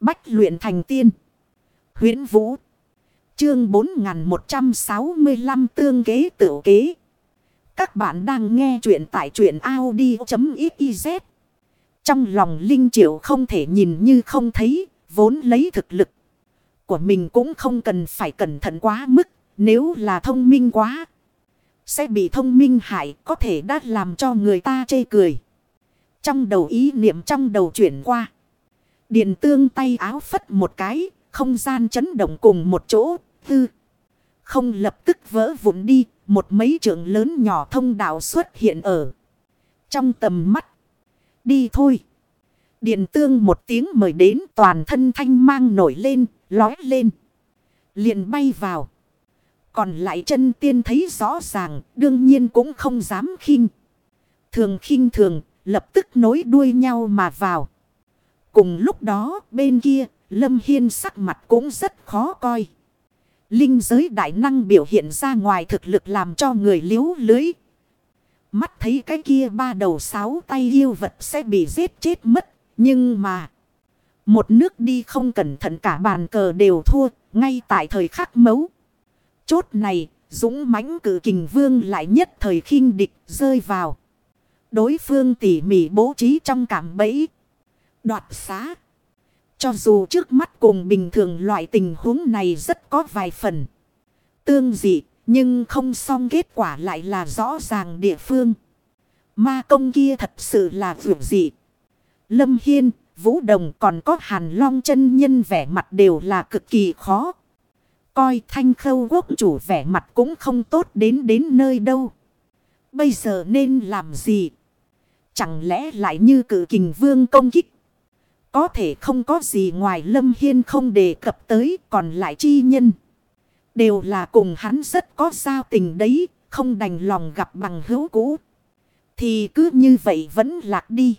Bách luyện thành tiên. huyễn Vũ. Chương 4165 tương kế tự kế. Các bạn đang nghe truyện tại truyện Audi.xyz. Trong lòng Linh Triệu không thể nhìn như không thấy, vốn lấy thực lực của mình cũng không cần phải cẩn thận quá mức, nếu là thông minh quá. Sẽ bị thông minh hại có thể đã làm cho người ta chê cười. Trong đầu ý niệm trong đầu chuyển qua. Điện tương tay áo phất một cái, không gian chấn động cùng một chỗ, tư. Không lập tức vỡ vụn đi, một mấy trường lớn nhỏ thông đạo xuất hiện ở. Trong tầm mắt. Đi thôi. Điện tương một tiếng mời đến toàn thân thanh mang nổi lên, lói lên. Liền bay vào. Còn lại chân tiên thấy rõ ràng, đương nhiên cũng không dám khinh. Thường khinh thường, lập tức nối đuôi nhau mà vào. Cùng lúc đó, bên kia, Lâm Hiên sắc mặt cũng rất khó coi. Linh giới đại năng biểu hiện ra ngoài thực lực làm cho người liếu lưới. Mắt thấy cái kia ba đầu sáu tay yêu vật sẽ bị giết chết mất. Nhưng mà, một nước đi không cẩn thận cả bàn cờ đều thua, ngay tại thời khắc mấu. Chốt này, dũng mãnh cử kình vương lại nhất thời khinh địch rơi vào. Đối phương tỉ mỉ bố trí trong cảm bẫy. Đoạt xá. Cho dù trước mắt cùng bình thường loại tình huống này rất có vài phần. Tương dị, nhưng không xong kết quả lại là rõ ràng địa phương. Ma công kia thật sự là vượt dị. Lâm Hiên, Vũ Đồng còn có Hàn Long chân nhân vẻ mặt đều là cực kỳ khó. Coi thanh khâu quốc chủ vẻ mặt cũng không tốt đến đến nơi đâu. Bây giờ nên làm gì? Chẳng lẽ lại như cử kình vương công kích? Có thể không có gì ngoài Lâm Hiên không đề cập tới còn lại chi nhân. Đều là cùng hắn rất có giao tình đấy, không đành lòng gặp bằng hữu cũ. Thì cứ như vậy vẫn lạc đi.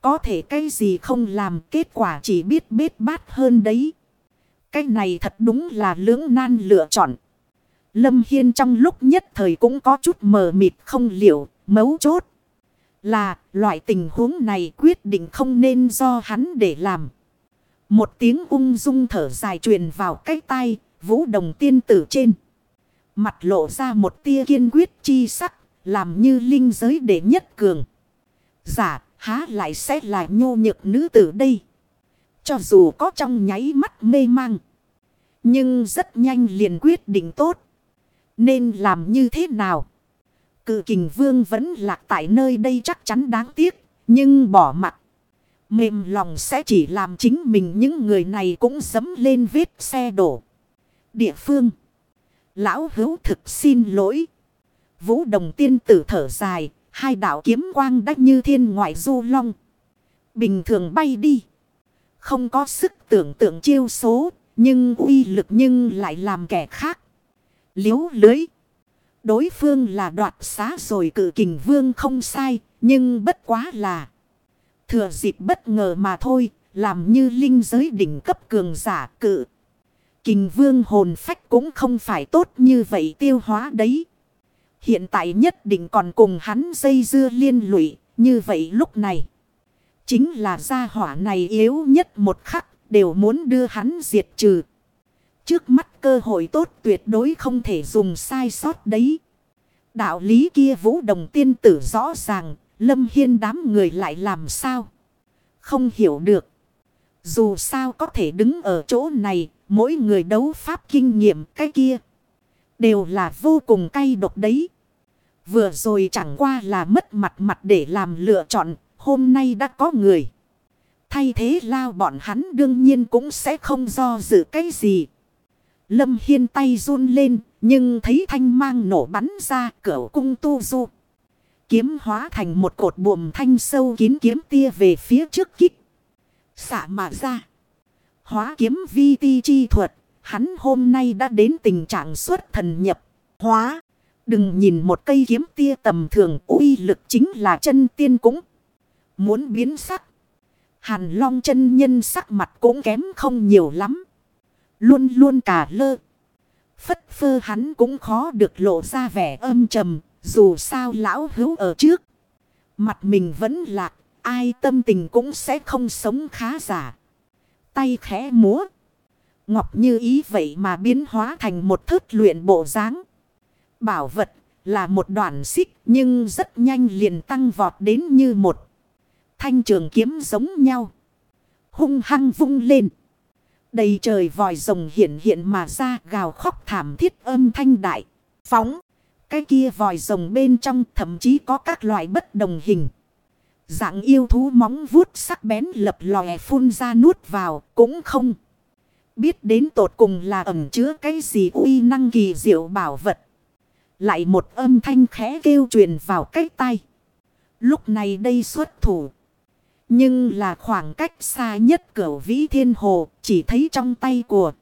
Có thể cái gì không làm kết quả chỉ biết bết bát hơn đấy. Cái này thật đúng là lưỡng nan lựa chọn. Lâm Hiên trong lúc nhất thời cũng có chút mờ mịt không liệu, mấu chốt. Là loại tình huống này quyết định không nên do hắn để làm. Một tiếng ung dung thở dài truyền vào cái tay, vũ đồng tiên tử trên. Mặt lộ ra một tia kiên quyết chi sắc, làm như linh giới đệ nhất cường. Giả, há lại sẽ là nhô nhược nữ tử đây. Cho dù có trong nháy mắt mê mang. Nhưng rất nhanh liền quyết định tốt. Nên làm như thế nào? Cự kình vương vẫn lạc tại nơi đây chắc chắn đáng tiếc. Nhưng bỏ mặt. Mềm lòng sẽ chỉ làm chính mình, những người này cũng dấm lên vết xe đổ. Địa phương. Lão hữu thực xin lỗi. Vũ đồng tiên tử thở dài. Hai đạo kiếm quang đách như thiên ngoại du long. Bình thường bay đi. Không có sức tưởng tượng chiêu số. Nhưng uy lực nhưng lại làm kẻ khác. Liếu lưới. Đối phương là đoạt xá rồi cử kình vương không sai. Nhưng bất quá là. Thừa dịp bất ngờ mà thôi. Làm như linh giới đỉnh cấp cường giả cự. Kình vương hồn phách cũng không phải tốt như vậy tiêu hóa đấy. Hiện tại nhất định còn cùng hắn dây dưa liên lụy. Như vậy lúc này. Chính là gia hỏa này yếu nhất một khắc. Đều muốn đưa hắn diệt trừ. Trước mắt cơ hội tốt tuyệt đối không thể dùng sai sót đấy. Đạo lý kia vũ đồng tiên tử rõ ràng. Lâm Hiên đám người lại làm sao? Không hiểu được. Dù sao có thể đứng ở chỗ này. Mỗi người đấu pháp kinh nghiệm cái kia. Đều là vô cùng cay độc đấy. Vừa rồi chẳng qua là mất mặt mặt để làm lựa chọn. Hôm nay đã có người. Thay thế lao bọn hắn đương nhiên cũng sẽ không do dự cái gì. Lâm Hiên tay run lên. Nhưng thấy thanh mang nổ bắn ra cửa cung tu du. Kiếm hóa thành một cột buồm thanh sâu kín kiếm tia về phía trước kích. xả mà ra. Hóa kiếm vi ti chi thuật. Hắn hôm nay đã đến tình trạng xuất thần nhập. Hóa. Đừng nhìn một cây kiếm tia tầm thường, uy lực chính là chân tiên cũng. Muốn biến sắc. Hàn long chân nhân sắc mặt cũng kém không nhiều lắm. Luôn luôn cả lơ. Phất phơ hắn cũng khó được lộ ra vẻ âm trầm. Dù sao lão hữu ở trước. Mặt mình vẫn lạc. Ai tâm tình cũng sẽ không sống khá giả. Tay khẽ múa. Ngọc như ý vậy mà biến hóa thành một thớt luyện bộ dáng Bảo vật là một đoạn xích nhưng rất nhanh liền tăng vọt đến như một thanh trường kiếm giống nhau. Hung hăng vung lên. Đầy trời vòi rồng hiện hiện mà ra, gào khóc thảm thiết âm thanh đại. Phóng. Cái kia vòi rồng bên trong thậm chí có các loại bất đồng hình. Dạng yêu thú móng vuốt sắc bén lập lòe phun ra nuốt vào, cũng không. Biết đến tột cùng là ẩm chứa cái gì uy năng kỳ diệu bảo vật. Lại một âm thanh khẽ kêu truyền vào cái tay. Lúc này đây xuất thủ. Nhưng là khoảng cách xa nhất cửa vĩ thiên hồ, chỉ thấy trong tay của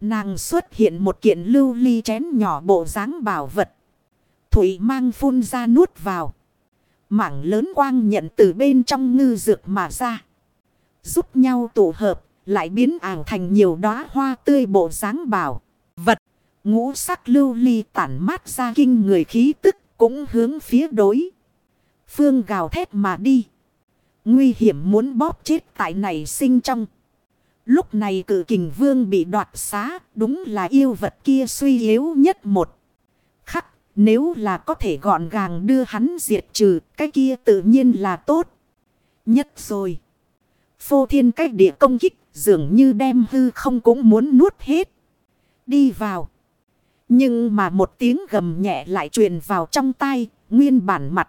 nàng xuất hiện một kiện lưu ly chén nhỏ bộ dáng bảo vật. Thủy mang phun ra nuốt vào. Mảng lớn quang nhận từ bên trong ngư dược mà ra. Giúp nhau tụ hợp, lại biến ảo thành nhiều đóa hoa tươi bộ dáng bảo. Vật ngũ sắc lưu ly tản mát ra kinh người khí tức, cũng hướng phía đối. Phương gào thét mà đi. Nguy hiểm muốn bóp chết tại này sinh trong. Lúc này cử kình vương bị đoạt xá, đúng là yêu vật kia suy yếu nhất một. Khắc, nếu là có thể gọn gàng đưa hắn diệt trừ, cái kia tự nhiên là tốt. Nhất rồi. Phô thiên cách địa công kích, dường như đem hư không cũng muốn nuốt hết. Đi vào. Nhưng mà một tiếng gầm nhẹ lại truyền vào trong tay, nguyên bản mặt.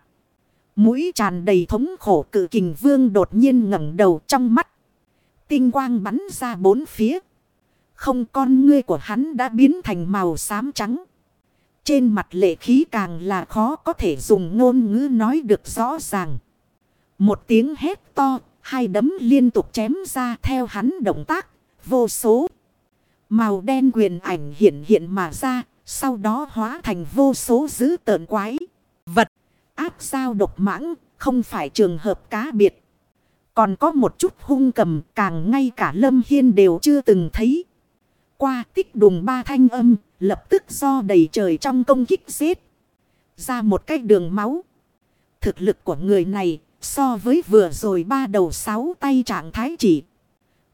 Mũi tràn đầy thống khổ cự kình vương đột nhiên ngẩng đầu trong mắt. Tinh quang bắn ra bốn phía. Không con ngươi của hắn đã biến thành màu xám trắng. Trên mặt lệ khí càng là khó có thể dùng ngôn ngữ nói được rõ ràng. Một tiếng hét to, hai đấm liên tục chém ra theo hắn động tác, vô số. Màu đen quyền ảnh hiện hiện mà ra, sau đó hóa thành vô số dữ tợn quái. Vật áp sao độc mãng, không phải trường hợp cá biệt. Còn có một chút hung cầm càng ngay cả Lâm Hiên đều chưa từng thấy. Qua tích đùng ba thanh âm, lập tức do đầy trời trong công kích giết. Ra một cái đường máu. Thực lực của người này so với vừa rồi ba đầu sáu tay trạng thái chỉ.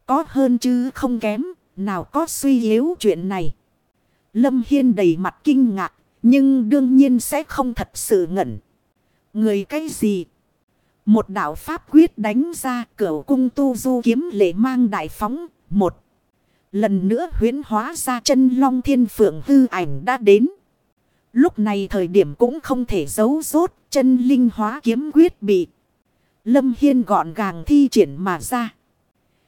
Có hơn chứ không kém, nào có suy yếu chuyện này. Lâm Hiên đầy mặt kinh ngạc, nhưng đương nhiên sẽ không thật sự ngẩn. Người cái gì? Một đạo pháp quyết đánh ra cửa cung tu du kiếm lệ mang đại phóng. Một. Lần nữa huyến hóa ra chân long thiên phượng hư ảnh đã đến. Lúc này thời điểm cũng không thể giấu rốt. Chân linh hóa kiếm quyết bị. Lâm Hiên gọn gàng thi triển mà ra.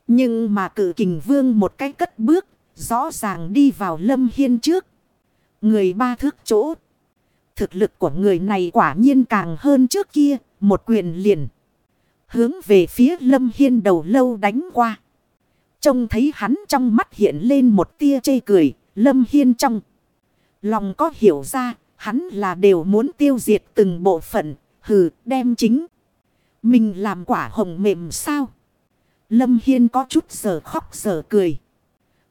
Nhưng mà cử kình vương một cái cất bước. Rõ ràng đi vào Lâm Hiên trước. Người ba thước chỗ thực lực của người này quả nhiên càng hơn trước kia, một quyền liền. Hướng về phía lâm hiên đầu lâu đánh qua. Trông thấy hắn trong mắt hiện lên một tia chê cười, lâm hiên trong. Lòng có hiểu ra, hắn là đều muốn tiêu diệt từng bộ phận, hừ, đem chính. Mình làm quả hồng mềm sao? Lâm Hiên có chút giờ khóc giờ cười.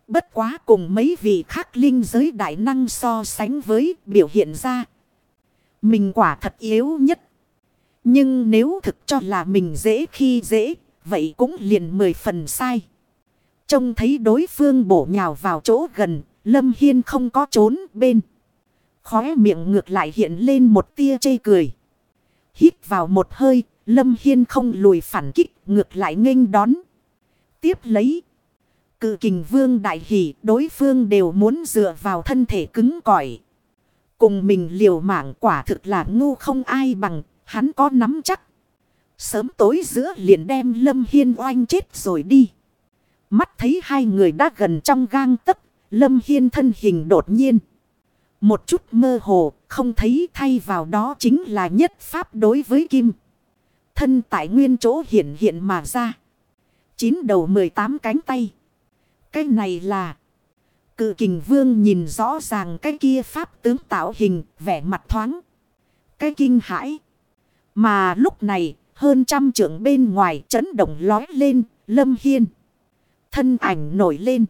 Bất quá cùng mấy vị khác linh giới đại năng so sánh với biểu hiện ra mình quả thật yếu nhất. Nhưng nếu thực cho là mình dễ khi dễ, vậy cũng liền mười phần sai. Trông thấy đối phương bổ nhào vào chỗ gần, Lâm Hiên không có trốn bên. Khóe miệng ngược lại hiện lên một tia chê cười. Hít vào một hơi, Lâm Hiên không lùi phản kích, ngược lại nghênh đón. Tiếp lấy. Cự kình vương đại hỷ, đối phương đều muốn dựa vào thân thể cứng cỏi. Cùng mình liều mạng quả thực là ngu không ai bằng, hắn có nắm chắc. Sớm tối giữa liền đem Lâm Hiên oanh chết rồi đi. Mắt thấy hai người đã gần trong gang tấc, Lâm Hiên thân hình đột nhiên. Một chút mơ hồ, không thấy thay vào đó chính là nhất pháp đối với kim. Thân tại nguyên chỗ hiện hiện mà ra. Chín đầu 18 cánh tay. Cái này là... Cự kình vương nhìn rõ ràng cái kia pháp tướng tạo hình, vẻ mặt thoáng. Cái kinh hãi. Mà lúc này, hơn trăm trưởng bên ngoài chấn động lói lên, lâm hiên. Thân ảnh nổi lên.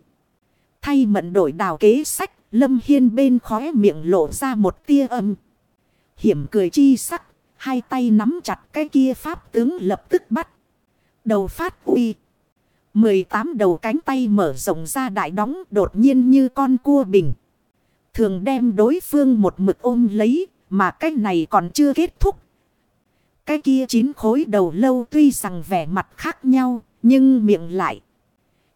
Thay mận đổi đào kế sách, lâm hiên bên khóe miệng lộ ra một tia âm. Hiểm cười chi sắc, hai tay nắm chặt cái kia pháp tướng lập tức bắt. Đầu phát uy. 18 đầu cánh tay mở rộng ra đại đóng đột nhiên như con cua bình. Thường đem đối phương một mực ôm lấy, mà cái này còn chưa kết thúc. Cái kia chín khối đầu lâu tuy rằng vẻ mặt khác nhau, nhưng miệng lại.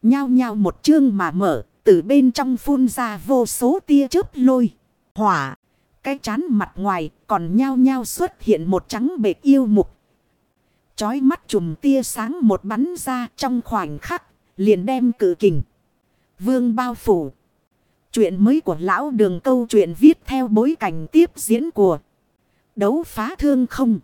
Nhao nhao một chương mà mở, từ bên trong phun ra vô số tia chớp lôi. Hỏa. Cái chán mặt ngoài còn nhao nhao xuất hiện một trắng bệt yêu mục. Chói mắt chùm tia sáng một bắn ra trong khoảnh khắc, liền đem cử kình. Vương bao phủ. Chuyện mới của lão đường câu chuyện viết theo bối cảnh tiếp diễn của đấu phá thương không.